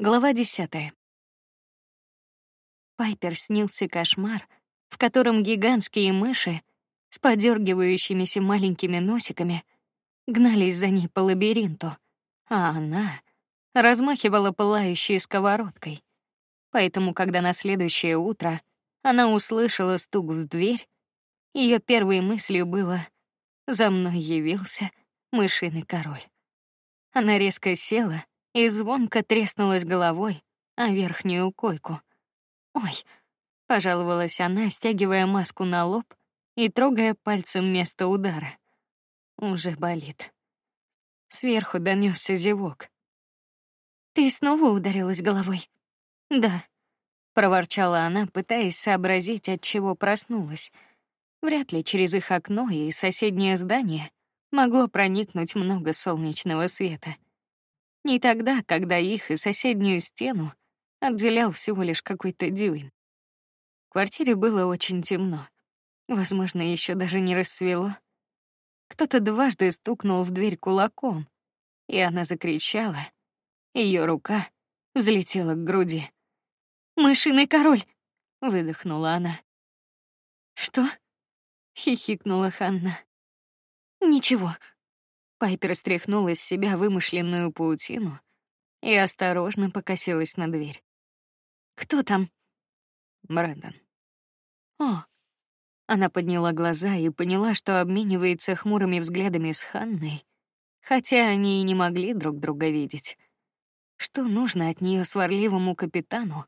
Глава десятая. Пайпер снился кошмар, в котором гигантские мыши с подергивающимися маленькими носиками гнались за ней по лабиринту, а она размахивала пылающей сковородкой. Поэтому, когда на следующее утро она услышала стук в дверь, ее первой мыслью было: за мной явился мышиный король. Она резко села и звонко треснулась головой о верхнюю койку. Ой, пожаловалась она, стягивая маску на лоб и трогая пальцем место удара. Уже болит. Сверху донесся зевок. Ты снова ударилась головой? Да, проворчала она, пытаясь сообразить, от чего проснулась. Вряд ли через их окно и соседнее здание могло проникнуть много солнечного света. Не тогда, когда их и соседнюю стену отделял всего лишь какой-то дюйм. В квартире было очень темно. Возможно, еще даже не рассвело. Кто-то дважды стукнул в дверь кулаком, и она закричала. Ее рука взлетела к груди. Мышиный король, выдохнула она. Что? хихикнула Ханна. Ничего. Пайпер стряхнула с себя вымышленную паутину и осторожно покосилась на дверь. Кто там? Брэндон. О. Она подняла глаза и поняла, что обменивается хмурыми взглядами с Ханной, хотя они и не могли друг друга видеть. Что нужно от нее сварливому капитану?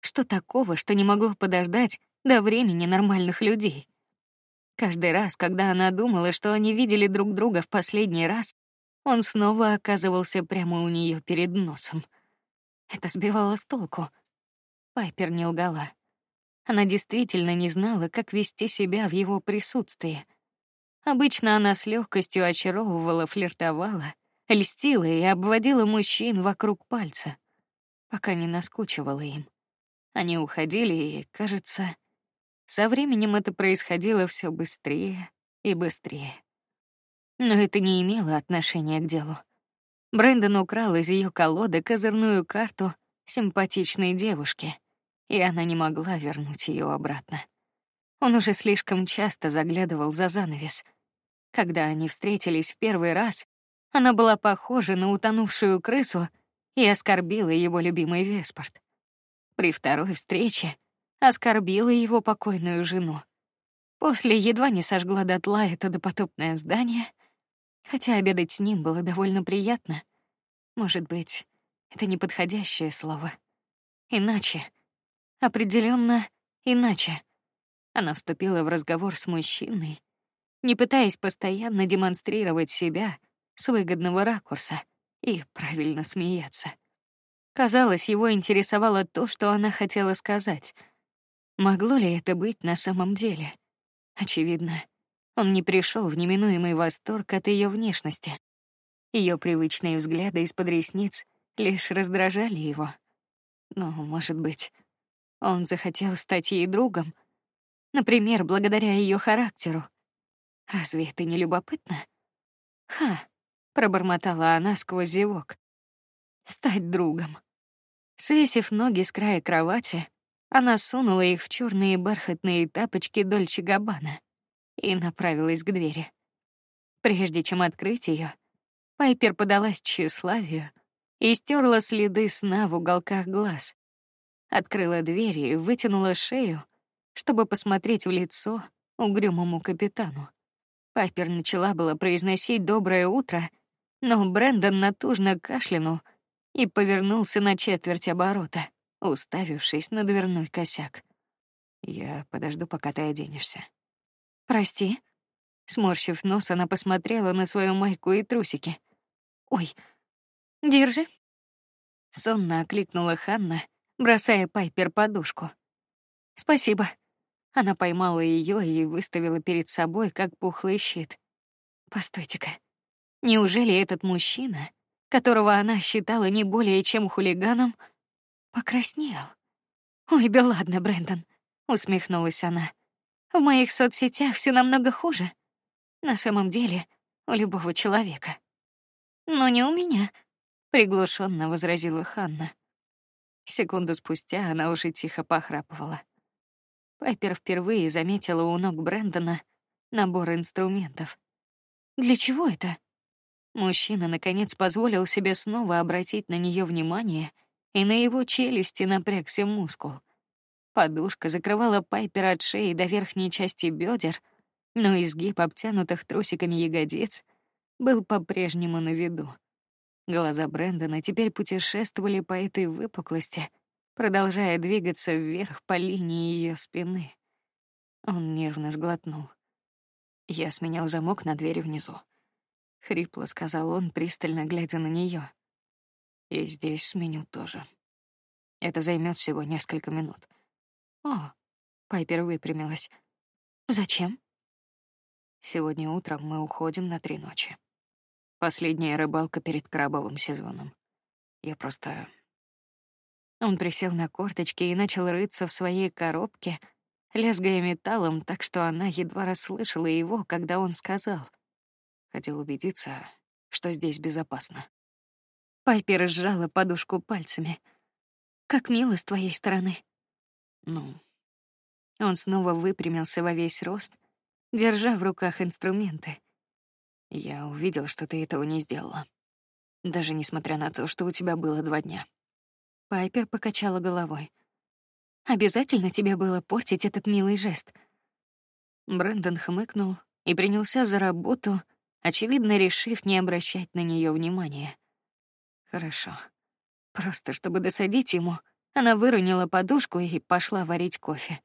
Что такого, что не могло подождать до времени нормальных людей? Каждый раз, когда она думала, что они видели друг друга в последний раз, он снова оказывался прямо у нее перед носом. Это сбивало с толку. Пайпер не лгала. Она действительно не знала, как вести себя в его присутствии. Обычно она с легкостью очаровывала, флиртовала, льстила и обводила мужчин вокруг пальца, пока не наскучивала им. Они уходили, и, кажется, со временем это происходило все быстрее и быстрее. Но это не имело отношения к делу. Брэндон украл из ее колоды козырную карту симпатичной девушки, и она не могла вернуть ее обратно. Он уже слишком часто заглядывал за занавес. Когда они встретились в первый раз, она была похожа на утонувшую крысу и оскорбила его любимый Веспорт. При второй встрече оскорбила его покойную жену. После едва не сожгла дотла это допотопное здание, хотя обедать с ним было довольно приятно. Может быть, это неподходящее слово. Иначе, определенно иначе. Она вступила в разговор с мужчиной, не пытаясь постоянно демонстрировать себя с выгодного ракурса и правильно смеяться. Казалось, его интересовало то, что она хотела сказать — Могло ли это быть на самом деле? Очевидно, он не пришел в неминуемый восторг от ее внешности. Ее привычные взгляды из-под ресниц лишь раздражали его. Но, может быть, он захотел стать ей другом, например, благодаря ее характеру. Разве это не любопытно? Ха, пробормотала она сквозь зевок. Стать другом. Свесив ноги с края кровати, она сунула их в черные бархатные тапочки Дольче Габбана и направилась к двери. Прежде чем открыть ее, Пайпер подалась тщеславию и стерла следы сна в уголках глаз. Открыла дверь и вытянула шею, чтобы посмотреть в лицо угрюмому капитану. Пайпер начала было произносить доброе утро, но Брэндон натужно кашлянул и повернулся на четверть оборота уставившись на дверной косяк. Я подожду, пока ты оденешься. Прости. Сморщив нос, она посмотрела на свою майку и трусики. Ой, держи. Сонно окликнула Ханна, бросая Пайпер подушку. Спасибо. Она поймала ее и выставила перед собой, как пухлый щит. Постойте-ка. Неужели этот мужчина, которого она считала не более чем хулиганом, покраснел. Ой, да ладно, Брэндон, усмехнулась она. В моих соцсетях все намного хуже. На самом деле, у любого человека. Но не у меня, приглушенно возразила Ханна. Секунду спустя она уже тихо похрапывала. Пайпер впервые заметила у ног Брэндона набор инструментов. Для чего это? Мужчина наконец позволил себе снова обратить на нее внимание, и на его челюсти напрягся мускул. Подушка закрывала Пайпер от шеи до верхней части бедер, но изгиб обтянутых трусиками ягодиц был по-прежнему на виду. Глаза Брэндона теперь путешествовали по этой выпуклости, продолжая двигаться вверх по линии ее спины. Он нервно сглотнул. Я сменял замок на двери внизу. Хрипло сказал он, пристально глядя на нее. И здесь сменю тоже. Это займет всего несколько минут. О, Пайпер выпрямилась. Зачем? Сегодня утром мы уходим на три ночи. Последняя рыбалка перед крабовым сезоном. Я просто Он присел на корточки и начал рыться в своей коробке, лязгая металлом, так что она едва расслышала его, когда он сказал: "Хотел убедиться, что здесь безопасно". Пайпер сжала подушку пальцами. Как мило с твоей стороны. Ну. Он снова выпрямился во весь рост, держа в руках инструменты. Я увидел, что ты этого не сделала, даже несмотря на то, что у тебя было два дня. Пайпер покачала головой. Обязательно тебе было портить этот милый жест. Брэндон хмыкнул и принялся за работу, очевидно решив не обращать на нее внимания. Хорошо. Просто чтобы досадить ему, она выронила подушку и пошла варить кофе.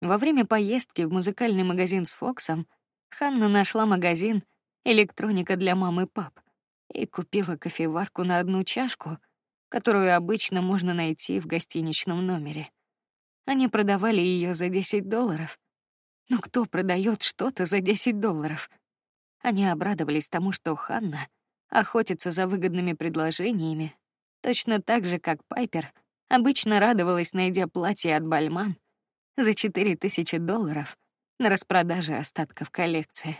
Во время поездки в музыкальный магазин с Фоксом Ханна нашла магазин электроника для мамы и пап и купила кофеварку на одну чашку, которую обычно можно найти в гостиничном номере. Они продавали ее за 10 долларов. Но кто продает что-то за 10 долларов? Они обрадовались тому, что Ханна охотится за выгодными предложениями, точно так же, как Пайпер Обычно радовалась, найдя платье от Бальман за четыре тысячи долларов на распродаже остатков коллекции.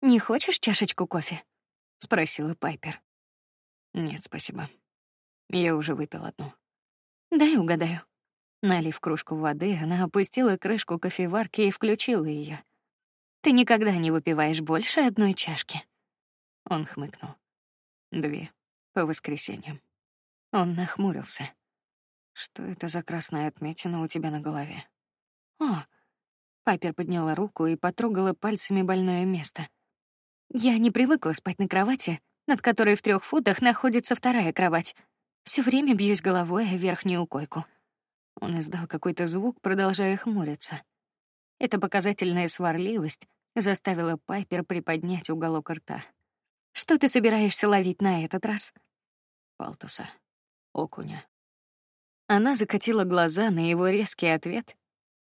Не хочешь чашечку кофе? спросила Пайпер. Нет, спасибо. Я уже выпил одну. Дай угадаю. Налив кружку воды, она опустила крышку кофеварки и включила ее. Ты никогда не выпиваешь больше одной чашки. Он хмыкнул. Две по воскресеньям. Он нахмурился. Что это за красная отметина у тебя на голове? О, Пайпер подняла руку и потрогала пальцами больное место. Я не привыкла спать на кровати, над которой в трех футах находится вторая кровать. Все время бьюсь головой о верхнюю койку. Он издал какой-то звук, продолжая хмуриться. Эта показательная сварливость заставила Пайпер приподнять уголок рта. Что ты собираешься ловить на этот раз? Палтуса, окуня. Она закатила глаза на его резкий ответ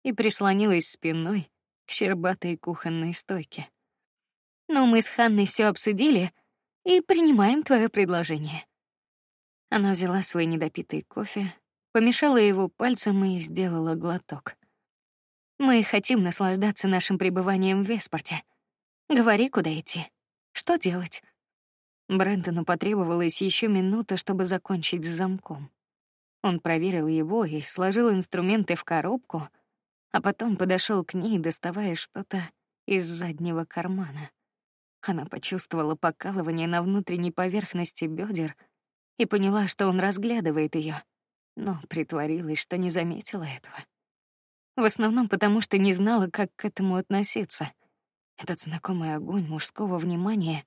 и прислонилась спиной к щербатой кухонной стойке. Но мы с Ханной все обсудили и принимаем твое предложение. Она взяла свой недопитый кофе, помешала его пальцем и сделала глоток. Мы хотим наслаждаться нашим пребыванием в Веспорте. Говори, куда идти, что делать. Брэндону потребовалось еще минута, чтобы закончить с замком. Он проверил его и сложил инструменты в коробку, а потом подошел к ней, доставая что-то из заднего кармана. Она почувствовала покалывание на внутренней поверхности бедер и поняла, что он разглядывает ее, но притворилась, что не заметила этого. В основном потому, что не знала, как к этому относиться. Этот знакомый огонь мужского внимания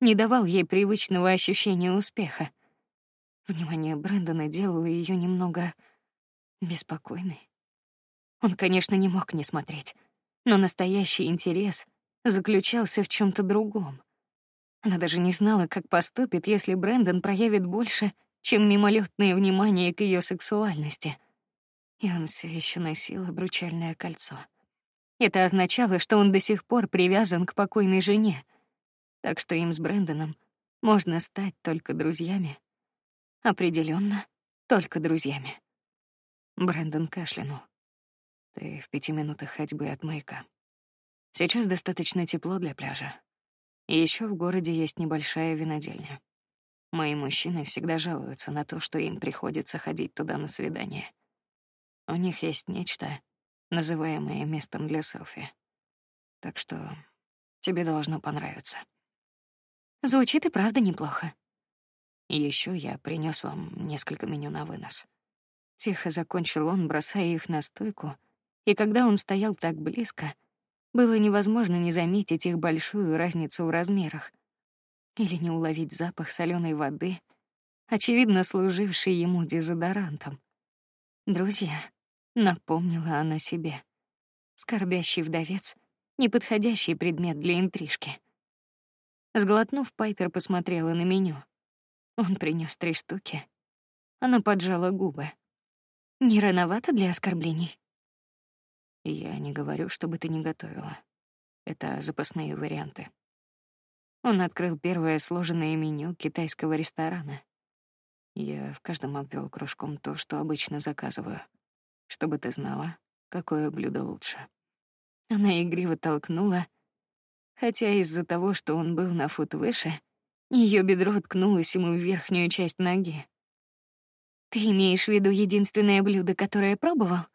не давал ей привычного ощущения успеха. Внимание Брэндона делало ее немного беспокойной. Он, конечно, не мог не смотреть, но настоящий интерес заключался в чем то другом. Она даже не знала, как поступит, если Брэндон проявит больше, чем мимолетное внимание к ее сексуальности. И он все еще носил обручальное кольцо. Это означало, что он до сих пор привязан к покойной жене, так что им с Брэндоном можно стать только друзьями. Определенно, только друзьями. Брэндон кашлянул. Ты в пяти минутах ходьбы от маяка. Сейчас достаточно тепло для пляжа. И еще в городе есть небольшая винодельня. Мои мужчины всегда жалуются на то, что им приходится ходить туда на свидание. У них есть нечто, называемое местом для селфи. Так что тебе должно понравиться. Звучит и правда неплохо. Еще я принес вам несколько меню на вынос. Тихо закончил он, бросая их на стойку, и когда он стоял так близко, было невозможно не заметить их большую разницу в размерах или не уловить запах соленой воды, очевидно служивший ему дезодорантом. Друзья, напомнила она себе. Скорбящий вдовец — неподходящий предмет для интрижки. Сглотнув, Пайпер посмотрела на меню. Он принес три штуки. Она поджала губы. Не рановато для оскорблений. Я не говорю, чтобы ты не готовила. Это запасные варианты. Он открыл первое сложенное меню китайского ресторана. Я в каждом обвел кружком то, что обычно заказываю, чтобы ты знала, какое блюдо лучше. Она игриво толкнула, хотя из-за того, что он был на фут выше, ее бедро ткнулось ему в верхнюю часть ноги. Ты имеешь в виду единственное блюдо, которое пробовал?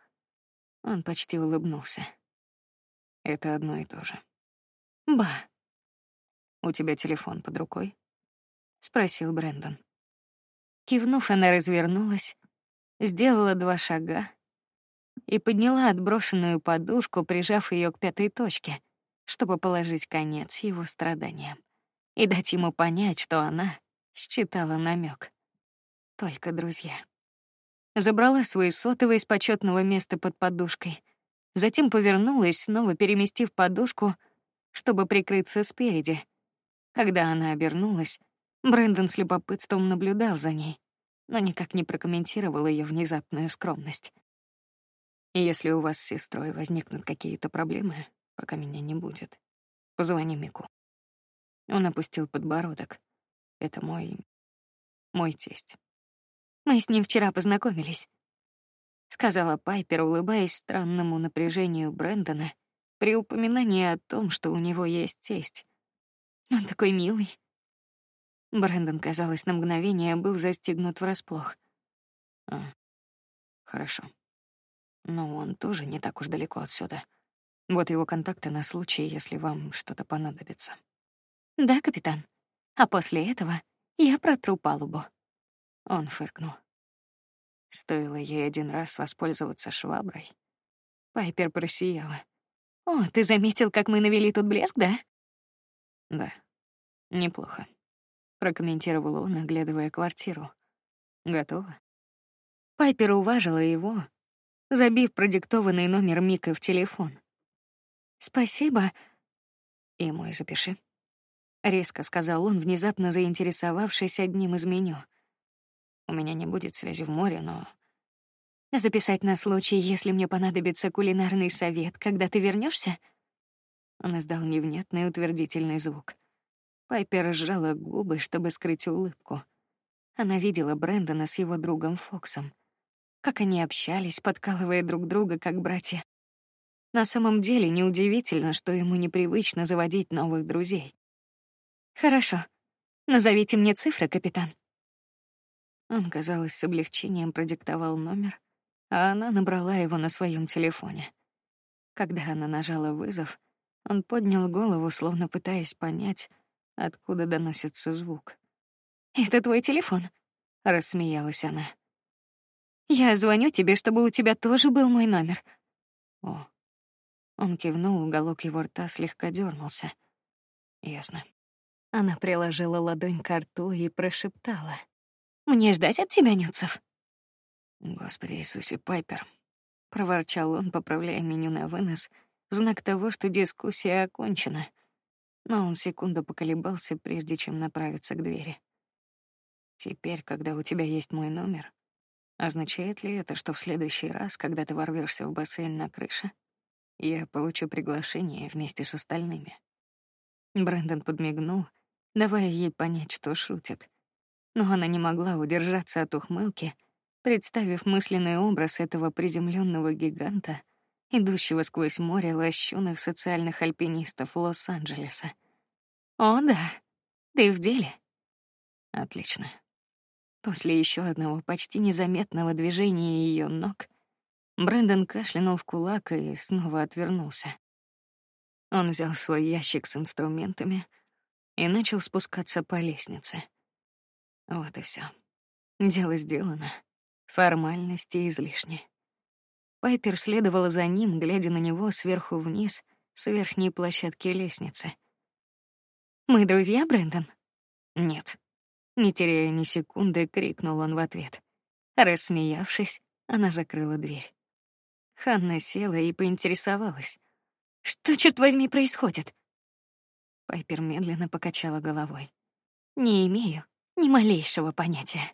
Он почти улыбнулся. Это одно и то же. Ба. У тебя телефон под рукой? спросил Брэндон. Кивнув, она развернулась, сделала два шага и подняла отброшенную подушку, прижав ее к пятой точке, чтобы положить конец его страданиям и дать ему понять, что она считала намек. Только друзья. Забрала свой сотовый с почетного места под подушкой, затем повернулась, снова переместив подушку, чтобы прикрыться спереди. Когда она обернулась, Брэндон с любопытством наблюдал за ней, но никак не прокомментировал ее внезапную скромность. Если у вас с сестрой возникнут какие-то проблемы, пока меня не будет, позвони Мику. Он опустил подбородок. Это мой мой тесть. Мы с ним вчера познакомились, сказала Пайпер, улыбаясь странному напряжению Брэндона при упоминании о том, что у него есть тесть. Он такой милый. Брэндон, казалось, на мгновение был застигнут врасплох. А, хорошо. Но он тоже не так уж далеко отсюда. Вот его контакты на случай, если вам что-то понадобится. Да, капитан. А после этого я протру палубу. Он фыркнул. Стоило ей один раз воспользоваться шваброй. Пайпер просияла. О, ты заметил, как мы навели тут блеск, да? Да, неплохо. Прокомментировал он, оглядывая квартиру. Готово. Пайпер уважила его, забив продиктованный номер Мика в телефон. Спасибо. И мой запиши. Резко сказал он, внезапно заинтересовавшись одним из меню. У меня не будет связи в море, но записать на случай, если мне понадобится кулинарный совет, когда ты вернешься. Он издал невнятный утвердительный звук. Пайпер сжала губы, чтобы скрыть улыбку. Она видела Брэндона с его другом Фоксом, как они общались, подкалывая друг друга как братья. На самом деле неудивительно, что ему непривычно заводить новых друзей. Хорошо. Назовите мне цифры, капитан. Он, казалось, с облегчением продиктовал номер, а она набрала его на своем телефоне. Когда она нажала вызов, он поднял голову, словно пытаясь понять, откуда доносится звук. Это твой телефон? рассмеялась она. Я звоню тебе, чтобы у тебя тоже был мой номер. О. Он кивнул, уголок его рта слегка дернулся. Ясно. Она приложила ладонь к рту и прошептала: мне ждать от тебя нюцев? Господи Иисусе, Пайпер, проворчал он, поправляя меню на вынос, в знак того, что дискуссия окончена. Но он секунду поколебался, прежде чем направиться к двери. Теперь, когда у тебя есть мой номер, означает ли это, что в следующий раз, когда ты ворвешься в бассейн на крыше, я получу приглашение вместе с остальными? Брэндон подмигнул, давая ей понять, что шутит но она не могла удержаться от ухмылки, представив мысленный образ этого приземленного гиганта, идущего сквозь море лощеных социальных альпинистов Лос-Анджелеса. О да, ты в деле. Отлично. После еще одного почти незаметного движения ее ног Брэндон кашлянул в кулак и снова отвернулся. Он взял свой ящик с инструментами и начал спускаться по лестнице. Вот и все. Дело сделано. Формальности излишни. Пайпер следовала за ним, глядя на него сверху вниз с верхней площадки лестницы. Мы друзья, Брэндон? Нет. Не теряя ни секунды, крикнул он в ответ. Рассмеявшись, она закрыла дверь. Ханна села и поинтересовалась: "Что черт возьми происходит?" Пайпер медленно покачала головой. "Не имею ни малейшего понятия".